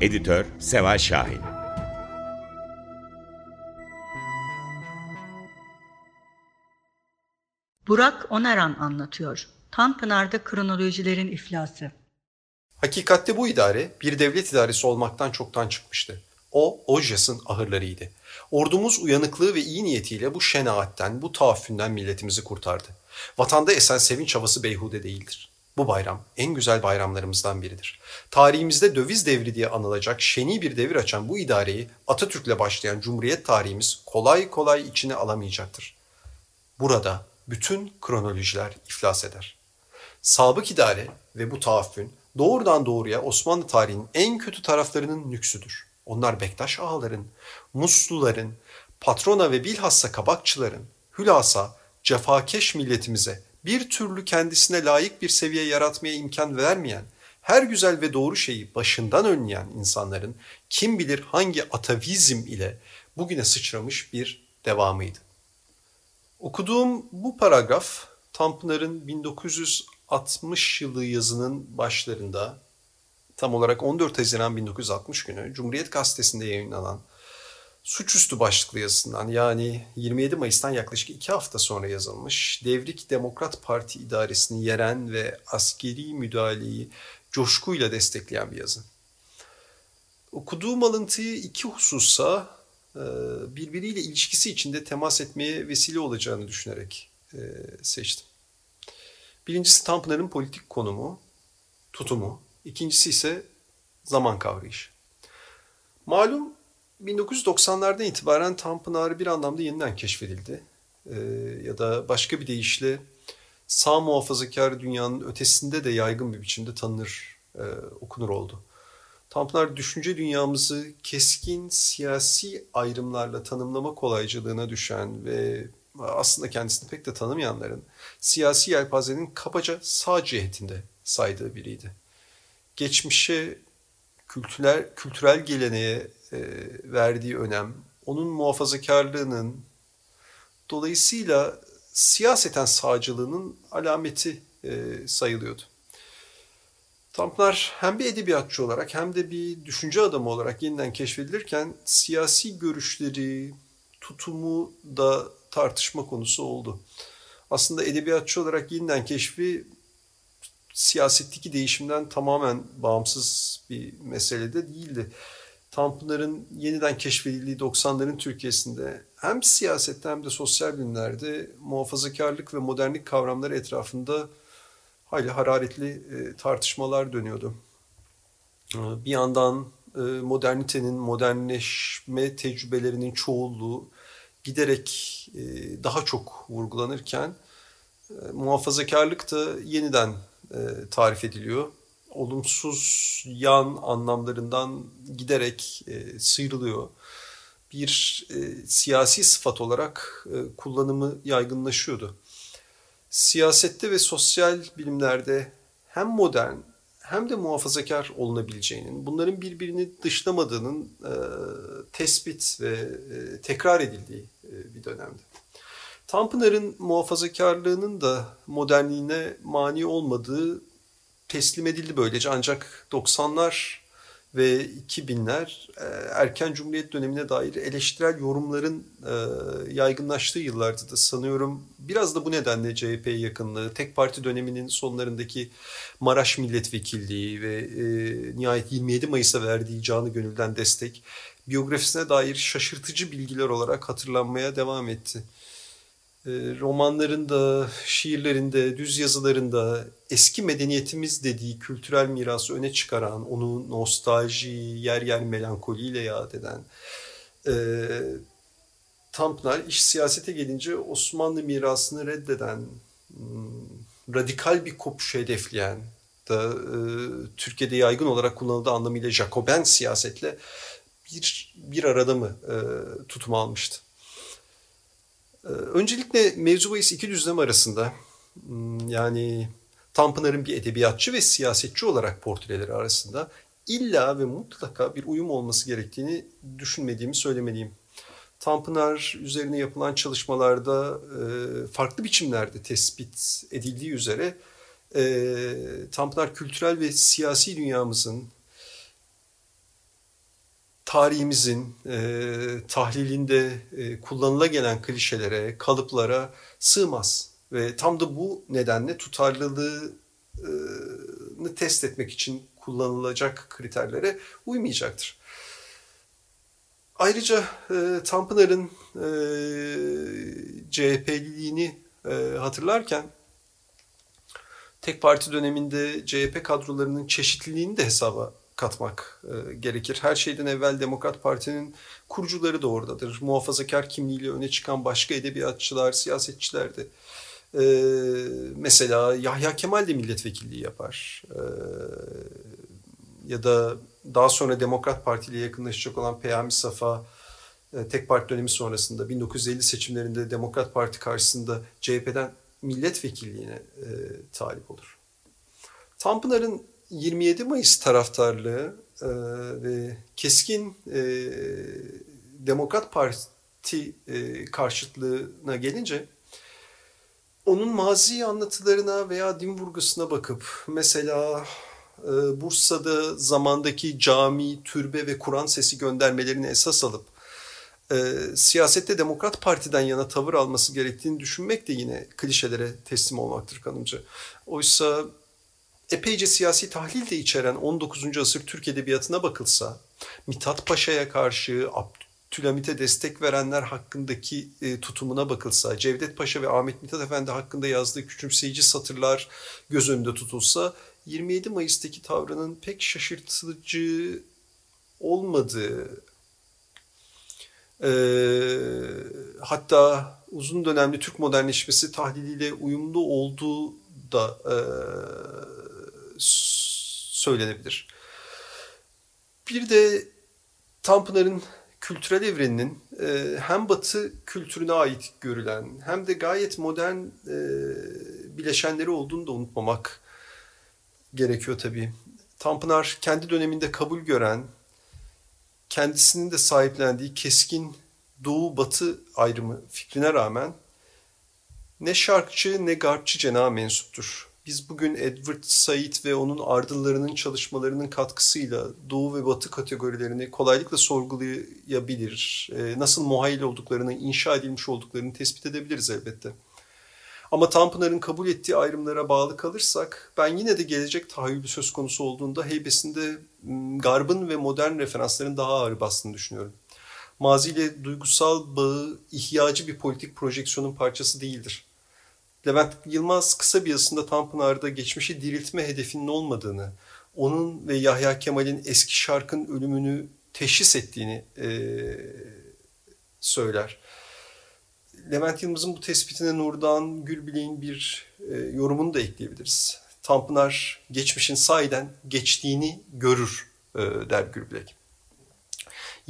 Editör Seval Şahin Burak Onaran anlatıyor. Tanpınar'da kronolojilerin iflası. Hakikatte bu idare bir devlet idaresi olmaktan çoktan çıkmıştı. O, Ojas'ın ahırlarıydı. Ordumuz uyanıklığı ve iyi niyetiyle bu şenaatten, bu taaffünden milletimizi kurtardı. Vatanda esen sevinç havası beyhude değildir. Bu bayram en güzel bayramlarımızdan biridir. Tarihimizde döviz devri diye anılacak şeni bir devir açan bu idareyi Atatürk'le başlayan Cumhuriyet tarihimiz kolay kolay içine alamayacaktır. Burada bütün kronolojiler iflas eder. Sabık idare ve bu taaffün doğrudan doğruya Osmanlı tarihinin en kötü taraflarının nüksüdür. Onlar Bektaş ağaların, Musluların, patrona ve bilhassa kabakçıların, hülasa cefakeş milletimize bir türlü kendisine layık bir seviye yaratmaya imkan vermeyen, her güzel ve doğru şeyi başından önleyen insanların kim bilir hangi atavizm ile bugüne sıçramış bir devamıydı. Okuduğum bu paragraf Tanpınar'ın 1960 yılı yazının başlarında tam olarak 14 Haziran 1960 günü Cumhuriyet Gazetesi'nde yayınlanan suçüstü başlıklı yazısından yani 27 Mayıs'tan yaklaşık 2 hafta sonra yazılmış Devrik Demokrat Parti idaresini yeren ve askeri müdahaleyi coşkuyla destekleyen bir yazı. Okuduğum alıntıyı iki hususa e, birbiriyle ilişkisi içinde temas etmeye vesile olacağını düşünerek e, seçtim. Birincisi Tanpınar'ın politik konumu, tutumu. İkincisi ise zaman kavrayışı. Malum 1990'lardan itibaren Tanpınar bir anlamda yeniden keşfedildi. Ee, ya da başka bir deyişle sağ muhafazakar dünyanın ötesinde de yaygın bir biçimde tanınır, e, okunur oldu. Tanpınar düşünce dünyamızı keskin siyasi ayrımlarla tanımlama kolaycılığına düşen ve aslında kendisini pek de tanımayanların siyasi yelpazenin kabaca sağ cihetinde saydığı biriydi. Geçmişe, kültürel, kültürel geleneğe e, verdiği önem, onun muhafazakarlığının dolayısıyla siyaseten sağcılığının alameti e, sayılıyordu. Tanpınar hem bir edebiyatçı olarak hem de bir düşünce adamı olarak yeniden keşfedilirken siyasi görüşleri, tutumu da tartışma konusu oldu. Aslında edebiyatçı olarak yeniden keşfi siyasetteki değişimden tamamen bağımsız bir mesele de değildi. Tanpınar'ın yeniden keşfedildiği 90'ların Türkiye'sinde hem siyasette hem de sosyal bilimlerde muhafazakarlık ve modernlik kavramları etrafında hayli hararetli e, tartışmalar dönüyordu. E, bir yandan e, modernitenin, modernleşme tecrübelerinin çoğulluğu giderek daha çok vurgulanırken muhafazakarlık da yeniden tarif ediliyor olumsuz yan anlamlarından giderek e, sıyrılıyor. Bir e, siyasi sıfat olarak e, kullanımı yaygınlaşıyordu. Siyasette ve sosyal bilimlerde hem modern hem de muhafazakar olunabileceğinin, bunların birbirini dışlamadığının e, tespit ve e, tekrar edildiği e, bir dönemdi. Tanpınar'ın muhafazakarlığının da modernliğine mani olmadığı teslim edildi böylece ancak 90'lar ve 2000'ler e, erken Cumhuriyet dönemine dair eleştirel yorumların e, yaygınlaştığı yıllardı da sanıyorum. Biraz da bu nedenle CHP yakınlığı, tek parti döneminin sonlarındaki Maraş milletvekilliği ve e, nihayet 27 Mayıs'a verdiği canı gönülden destek biyografisine dair şaşırtıcı bilgiler olarak hatırlanmaya devam etti. Ee, romanlarında, şiirlerinde, düz yazılarında eski medeniyetimiz dediği kültürel mirası öne çıkaran, onu nostalji, yer yer melankoliyle yad eden e, Tanpınar iş siyasete gelince Osmanlı mirasını reddeden, hmm, radikal bir kopuş hedefleyen, da e, Türkiye'de yaygın olarak kullanıldığı anlamıyla Jacoben siyasetle bir, bir arada mı e, tutum almıştı? E, öncelikle mevzu iki düzlem arasında hmm, yani Tanpınar'ın bir edebiyatçı ve siyasetçi olarak portreleri arasında illa ve mutlaka bir uyum olması gerektiğini düşünmediğimi söylemeliyim. Tanpınar üzerine yapılan çalışmalarda e, farklı biçimlerde tespit edildiği üzere e, Tanpınar kültürel ve siyasi dünyamızın tarihimizin e, tahlilinde e, kullanıla gelen klişelere, kalıplara sığmaz. Ve tam da bu nedenle tutarlılığını test etmek için kullanılacak kriterlere uymayacaktır. Ayrıca e, Tanpınar'ın e, CHP'liliğini e, hatırlarken tek parti döneminde CHP kadrolarının çeşitliliğini de hesaba katmak e, gerekir. Her şeyden evvel Demokrat Parti'nin kurucuları da oradadır. Muhafazakar kimliğiyle öne çıkan başka edebiyatçılar, siyasetçiler de. E, mesela Yahya Kemal de milletvekilliği yapar. E, ya da daha sonra Demokrat Parti ile yakınlaşacak olan Peyami Safa, e, tek parti dönemi sonrasında 1950 seçimlerinde Demokrat Parti karşısında CHP'den milletvekilliğine e, talip olur. Tanpınar'ın 27 Mayıs taraftarlığı e, ve keskin e, Demokrat Parti e, karşıtlığına gelince onun mazi anlatılarına veya din vurgusuna bakıp mesela e, Bursa'da zamandaki cami, türbe ve Kur'an sesi göndermelerini esas alıp e, siyasette Demokrat Parti'den yana tavır alması gerektiğini düşünmek de yine klişelere teslim olmaktır kanımca. Oysa epeyce siyasi tahlil de içeren 19. asır Türk Edebiyatı'na bakılsa, Mithat Paşa'ya karşı Abdülhamit'e destek verenler hakkındaki e, tutumuna bakılsa, Cevdet Paşa ve Ahmet Mithat Efendi hakkında yazdığı küçümseyici satırlar göz önünde tutulsa, 27 Mayıs'taki tavrının pek şaşırtıcı olmadığı, e, hatta uzun dönemli Türk modernleşmesi tahliliyle uyumlu olduğu da e, söylenebilir. Bir de Tanpınar'ın kültürel evreninin e, hem Batı kültürüne ait görülen hem de gayet modern e, bileşenleri olduğunu da unutmamak gerekiyor tabii. Tanpınar kendi döneminde kabul gören, kendisinin de sahiplendiği keskin Doğu-Batı ayrımı fikrine rağmen ne şarkçı ne garpçı cenah mensuptur. Biz bugün Edward Said ve onun ardıllarının çalışmalarının katkısıyla Doğu ve Batı kategorilerini kolaylıkla sorgulayabilir, e, nasıl muhayil olduklarını, inşa edilmiş olduklarını tespit edebiliriz elbette. Ama Tanpınar'ın kabul ettiği ayrımlara bağlı kalırsak ben yine de gelecek tahayyülü söz konusu olduğunda heybesinde garbın ve modern referansların daha ağır bastığını düşünüyorum. Maziyle duygusal bağı ihyacı bir politik projeksiyonun parçası değildir. Levent Yılmaz kısa bir yazısında Tanpınar'da geçmişi diriltme hedefinin olmadığını, onun ve Yahya Kemal'in eski şarkın ölümünü teşhis ettiğini e, söyler. Levent Yılmaz'ın bu tespitine Nurdan Gülbilek'in bir e, yorumunu da ekleyebiliriz. Tanpınar geçmişin sahiden geçtiğini görür e, der Gülbilek.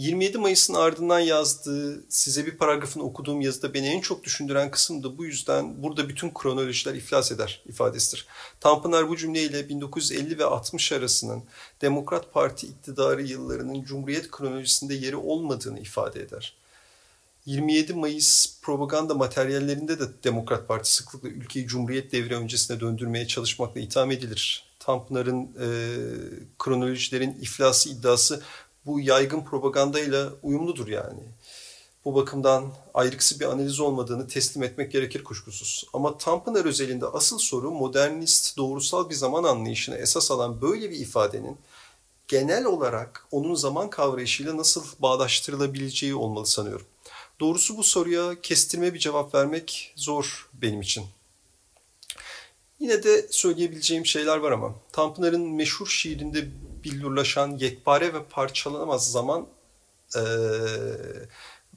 27 Mayıs'ın ardından yazdığı size bir paragrafını okuduğum yazıda beni en çok düşündüren kısım da bu yüzden burada bütün kronolojiler iflas eder ifadesidir. Tanpınar bu cümleyle 1950 ve 60 arasının Demokrat Parti iktidarı yıllarının Cumhuriyet kronolojisinde yeri olmadığını ifade eder. 27 Mayıs propaganda materyallerinde de Demokrat Parti sıklıkla ülkeyi Cumhuriyet devri öncesine döndürmeye çalışmakla itham edilir. Tanpınar'ın e, kronolojilerin iflası iddiası bu yaygın propagandayla uyumludur yani. Bu bakımdan ayrıksı bir analiz olmadığını teslim etmek gerekir kuşkusuz. Ama Tanpınar özelinde asıl soru modernist doğrusal bir zaman anlayışını esas alan böyle bir ifadenin genel olarak onun zaman kavrayışıyla nasıl bağdaştırılabileceği olmalı sanıyorum. Doğrusu bu soruya kestirme bir cevap vermek zor benim için. Yine de söyleyebileceğim şeyler var ama Tanpınar'ın meşhur şiirinde billurlaşan yekpare ve parçalanamaz zaman e,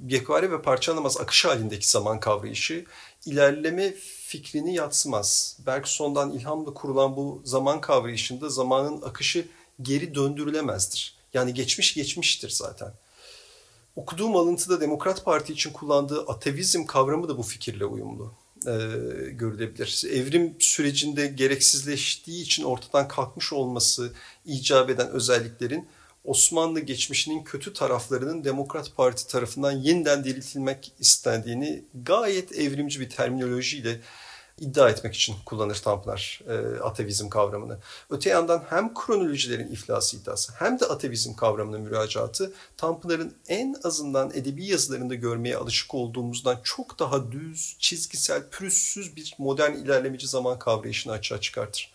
yekpare ve parçalanamaz akış halindeki zaman kavrayışı ilerleme fikrini yatsımaz. Bergson'dan ilhamla kurulan bu zaman kavrayışında zamanın akışı geri döndürülemezdir. Yani geçmiş geçmiştir zaten. Okuduğum alıntıda Demokrat Parti için kullandığı atevizm kavramı da bu fikirle uyumlu e, görülebilir. Evrim sürecinde gereksizleştiği için ortadan kalkmış olması icap eden özelliklerin Osmanlı geçmişinin kötü taraflarının Demokrat Parti tarafından yeniden diriltilmek istendiğini gayet evrimci bir terminolojiyle iddia etmek için kullanır Tanpınar e, atevizm kavramını. Öte yandan hem kronolojilerin iflası iddiası hem de atevizm kavramının müracaatı Tanpınar'ın en azından edebi yazılarında görmeye alışık olduğumuzdan çok daha düz, çizgisel, pürüzsüz bir modern ilerlemeci zaman kavrayışını açığa çıkartır.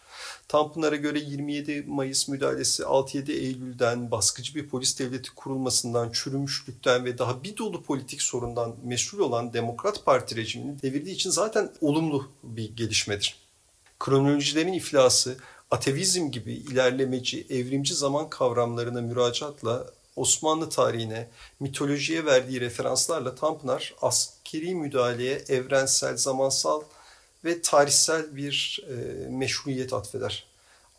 Tanpınar'a göre 27 Mayıs müdahalesi 6-7 Eylül'den baskıcı bir polis devleti kurulmasından, çürümüşlükten ve daha bir dolu politik sorundan mesul olan Demokrat Parti rejiminin devirdiği için zaten olumlu bir gelişmedir. Kronolojilerin iflası, atevizm gibi ilerlemeci, evrimci zaman kavramlarına müracaatla Osmanlı tarihine, mitolojiye verdiği referanslarla Tanpınar askeri müdahaleye evrensel, zamansal ve tarihsel bir e, meşruiyet atfeder.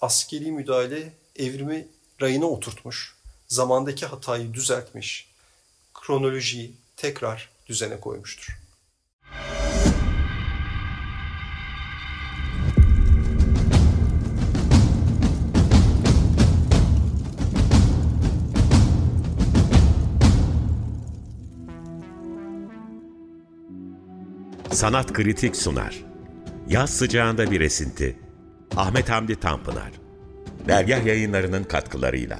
Askeri müdahale evrimi rayına oturtmuş, zamandaki hatayı düzeltmiş, kronolojiyi tekrar düzene koymuştur. Sanat Kritik sunar. Yaz sıcağında bir esinti. Ahmet Hamdi Tanpınar. Dergah yayınlarının katkılarıyla.